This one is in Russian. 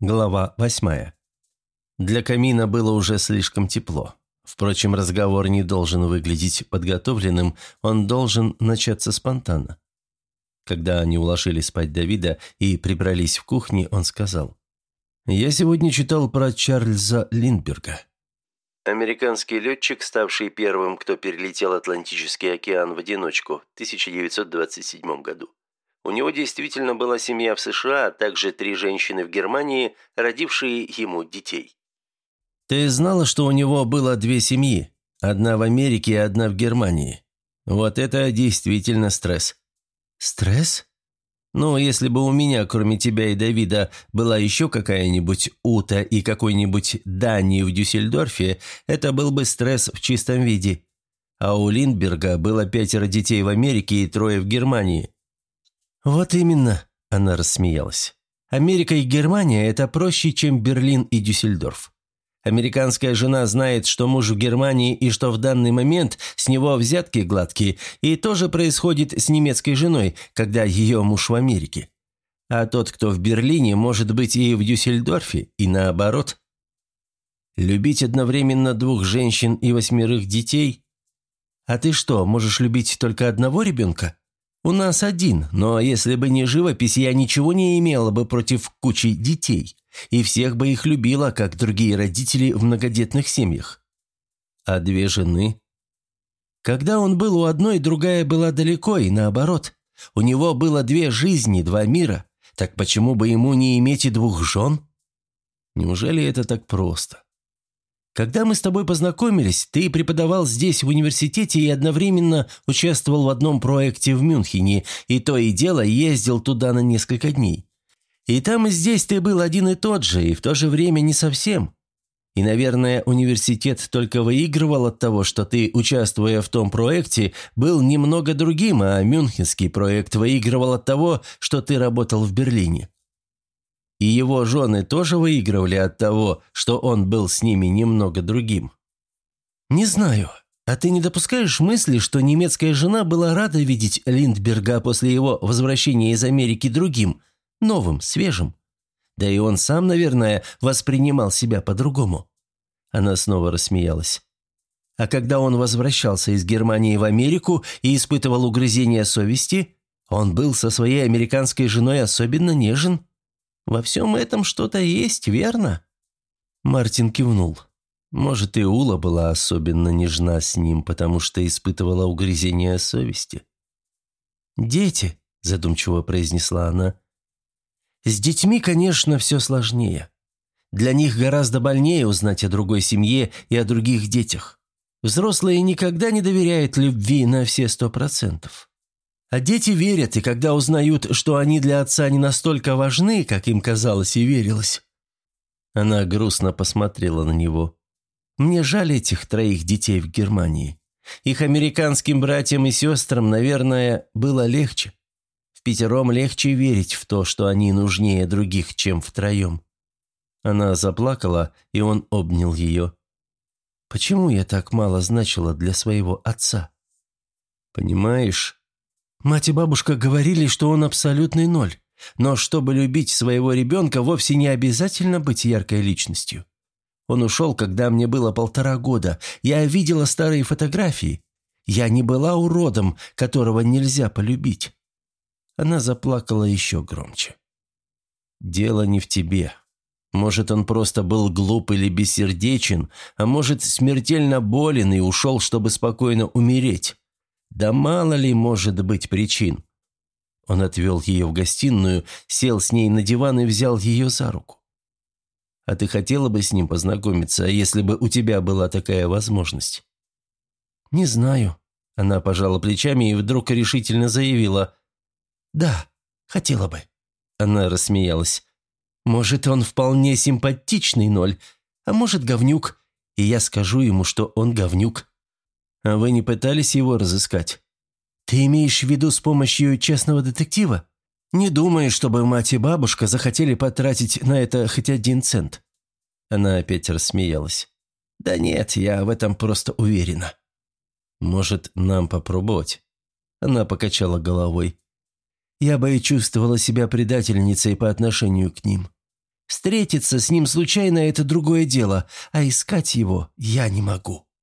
Глава восьмая. Для камина было уже слишком тепло. Впрочем, разговор не должен выглядеть подготовленным, он должен начаться спонтанно. Когда они уложили спать Давида и прибрались в кухне, он сказал. «Я сегодня читал про Чарльза Линдберга». Американский летчик, ставший первым, кто перелетел Атлантический океан в одиночку в 1927 году. У него действительно была семья в США, а также три женщины в Германии, родившие ему детей. «Ты знала, что у него было две семьи? Одна в Америке и одна в Германии. Вот это действительно стресс». «Стресс?» «Ну, если бы у меня, кроме тебя и Давида, была еще какая-нибудь Ута и какой-нибудь Дани в Дюссельдорфе, это был бы стресс в чистом виде. А у Линдберга было пятеро детей в Америке и трое в Германии. «Вот именно», – она рассмеялась. «Америка и Германия – это проще, чем Берлин и Дюссельдорф. Американская жена знает, что муж в Германии и что в данный момент с него взятки гладкие, и тоже происходит с немецкой женой, когда ее муж в Америке. А тот, кто в Берлине, может быть и в Дюссельдорфе, и наоборот. Любить одновременно двух женщин и восьмерых детей? А ты что, можешь любить только одного ребенка? У нас один, но если бы не живопись, я ничего не имела бы против кучи детей. И всех бы их любила, как другие родители в многодетных семьях. А две жены? Когда он был у одной, другая была далеко, и наоборот. У него было две жизни, два мира. Так почему бы ему не иметь и двух жен? Неужели это так просто? Когда мы с тобой познакомились, ты преподавал здесь, в университете, и одновременно участвовал в одном проекте в Мюнхене, и то и дело ездил туда на несколько дней. И там и здесь ты был один и тот же, и в то же время не совсем. И, наверное, университет только выигрывал от того, что ты, участвуя в том проекте, был немного другим, а мюнхенский проект выигрывал от того, что ты работал в Берлине. И его жены тоже выигрывали от того, что он был с ними немного другим. «Не знаю. А ты не допускаешь мысли, что немецкая жена была рада видеть Линдберга после его возвращения из Америки другим, новым, свежим? Да и он сам, наверное, воспринимал себя по-другому». Она снова рассмеялась. А когда он возвращался из Германии в Америку и испытывал угрызение совести, он был со своей американской женой особенно нежен. Во всем этом что-то есть, верно?» Мартин кивнул. Может, и Ула была особенно нежна с ним, потому что испытывала угрызение совести. «Дети», – задумчиво произнесла она. «С детьми, конечно, все сложнее. Для них гораздо больнее узнать о другой семье и о других детях. Взрослые никогда не доверяют любви на все сто процентов. А дети верят, и когда узнают, что они для отца не настолько важны, как им казалось и верилось. Она грустно посмотрела на него. Мне жаль этих троих детей в Германии. Их американским братьям и сестрам, наверное, было легче. В пятером легче верить в то, что они нужнее других, чем втроем. Она заплакала, и он обнял ее. «Почему я так мало значила для своего отца?» «Понимаешь, Мать и бабушка говорили, что он абсолютный ноль. Но чтобы любить своего ребенка, вовсе не обязательно быть яркой личностью. Он ушел, когда мне было полтора года. Я видела старые фотографии. Я не была уродом, которого нельзя полюбить. Она заплакала еще громче. «Дело не в тебе. Может, он просто был глуп или бессердечен, а может, смертельно болен и ушел, чтобы спокойно умереть. Да мало ли может быть причин. Он отвел ее в гостиную, сел с ней на диван и взял ее за руку. «А ты хотела бы с ним познакомиться, если бы у тебя была такая возможность?» «Не знаю», — она пожала плечами и вдруг решительно заявила. «Да, хотела бы». Она рассмеялась. «Может, он вполне симпатичный ноль, а может, говнюк, и я скажу ему, что он говнюк». А вы не пытались его разыскать? Ты имеешь в виду с помощью честного детектива? Не думаю, чтобы мать и бабушка захотели потратить на это хоть один цент. Она опять рассмеялась. Да нет, я в этом просто уверена. Может, нам попробовать? Она покачала головой. Я бы и чувствовала себя предательницей по отношению к ним. Встретиться с ним случайно – это другое дело, а искать его я не могу».